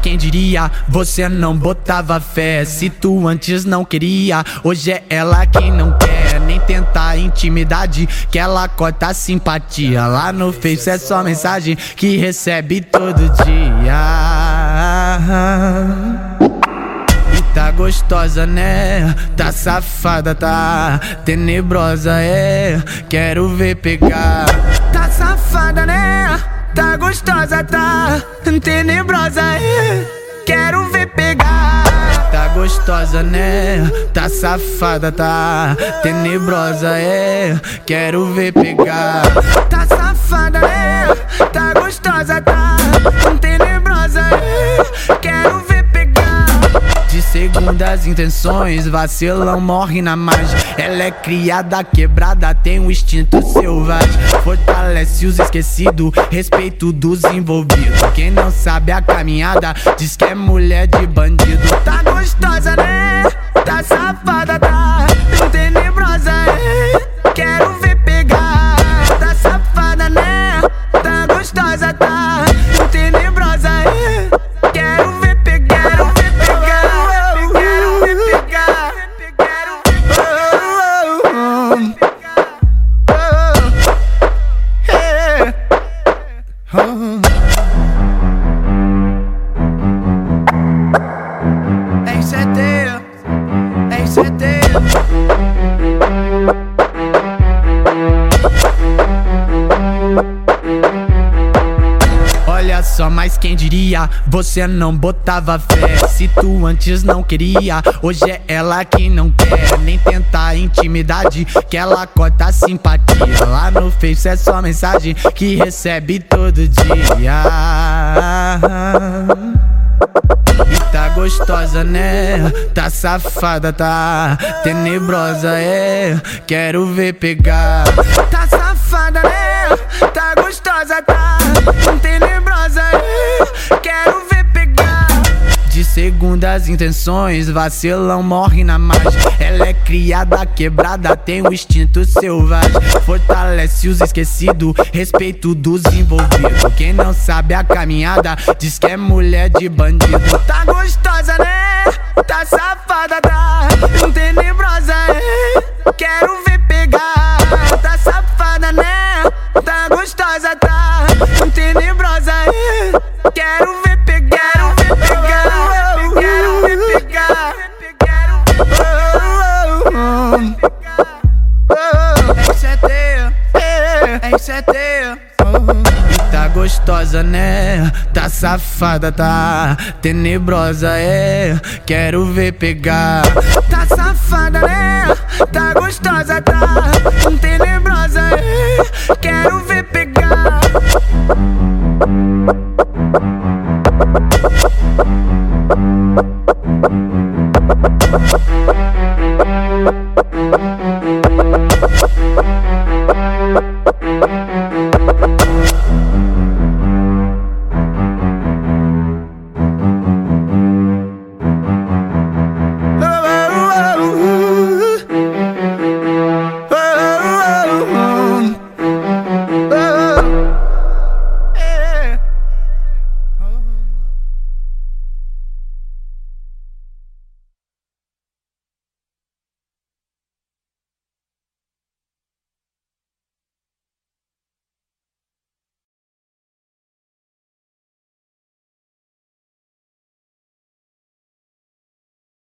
quem diria? Você não botava fé. Se tu antes não queria, hoje é ela quem não quer. Nem tentar intimidade, que ela corta a simpatia. Lá no Face é só mensagem que recebe todo dia. E tá gostosa, né? Tá safada, tá tenebrosa, é. Quero ver pegar. Tá gostosa, tá tenebrosa, é. Quero ver pegar. Tá gostosa, né? Tá safada, tá tenebrosa, é. Quero ver pegar. Tá safada, né? Tá gostosa, tá segundas intenções, vacilão morre na margem. Ela é criada, quebrada, tem um instinto selvagem. Fortalece os esquecidos, respeito dos envolvidos. Quem não sabe a caminhada, diz que é mulher de bandido. Tá gostosa, né? Tá safada, tá É isso é teu, só, mas quem diria? Você não botava fé. Se tu antes não queria, hoje é ela quem não quer. Nem tentar intimidade, que ela corta a simpatia. Lá no Face é só mensagem que recebe todo dia. E tá gostosa, né? Tá safada, tá tenebrosa, é. Quero ver pegar. Tá safada, né? Tá gostosa, tá tenebrosa, é. Quero ver pegar. De segundas intenções, vacilão morre na margem. Ela é criada, quebrada, tem um instinto selvagem. Fortalece os esquecidos, respeito dos envolvidos. Quem não sabe a caminhada, diz que é mulher de bandido. Tá gostosa, né? Tá safada, tá Quero ver pegar, quero ver pegar, quero ver pegar, quero Esse é teu, é, é teu. E tá gostosa, né? Tá safada, tá tenebrosa, é. Quero ver pegar.